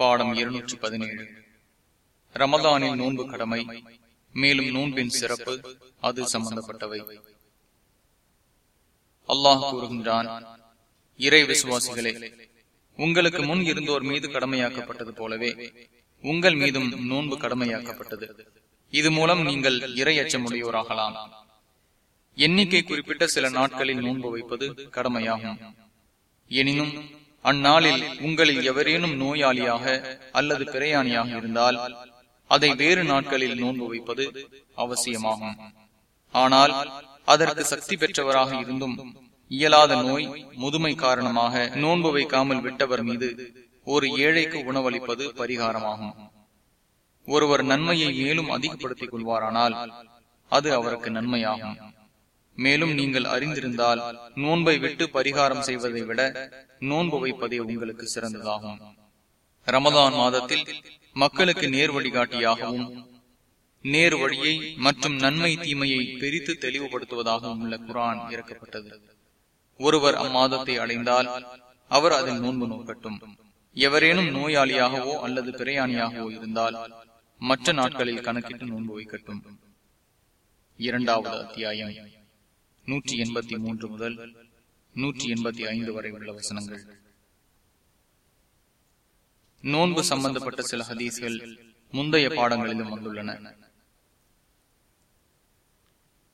பாடம் இருநூற்றி பதினேழு. ரமதானில் நோன்பு கடமை மேலும் நோன்பின் சிறப்பு அது சம்பந்தப்பட்டவை. அல்லாஹ் கூறுகின்றான் இறை விசுவாசிகளே உங்களுக்கு முன் இருந்தோர் மீது கடமையாக்கப்பட்டது போலவே உங்கள் மீதும் நோன்பு கடமையாக்கப்பட்டது. இது மூலம் நீங்கள் இறை அச்சமுடையோராகலாம். எண்ணிக்கை குறிப்பிட்ட சில நாட்களில் நோன்பு வைப்பது கடமையாகும். எனினும் அந்நாளில் உங்களில் எவரேனும் நோயாளியாக அல்லது பிரயாணியாக இருந்தால் அதை வேறு நாட்களில் நோன்பு வைப்பது அவசியமாகும். ஆனால் அதற்கு சக்தி பெற்றவராக இருந்தும் இயலாத நோய் முதுமை காரணமாக நோன்பு வைக்காமல் விட்டவர் மீது ஒரு ஏழைக்கு உணவளிப்பது பரிகாரமாகும். ஒருவர் நன்மையை மேலும் அதிகப்படுத்திக் கொள்வாரானால் அது அவருக்கு நன்மையாகும். மேலும் நீங்கள் அறிந்திருந்தால் நோன்பை விட்டு பரிகாரம் செய்வதை விட நோன்பு வைப்பதே உங்களுக்கு சிறந்ததாகும். ரமதான் மாதத்தில் மக்களுக்கு நேர் வழிகாட்டியாகவும் நேர் வழியை மற்றும் நன்மை தீமையை பிரித்து தெளிவுபடுத்துவதாகவும் உள்ள குரான் இறக்கப்பட்டது. ஒருவர் அம்மாதத்தை அடைந்தால் அவர் அதில் நோன்பு நோக்கட்டும். எவரேனும் நோயாளியாகவோ அல்லது பிரயாணியாகவோ இருந்தால் மற்ற நாட்களில் கணக்கிட்டு நோன்பு வைக்கட்டும். இரண்டாவது அத்தியாயம். நூற்றி எண்பத்தி மூன்று முதல் நூற்றி எண்பத்தி ஐந்து வரை உள்ள வசனங்கள். நோன்பு சம்பந்தப்பட்ட சில ஹதீஸ்கள் முந்தைய பாடங்களிலும் வந்துள்ளன.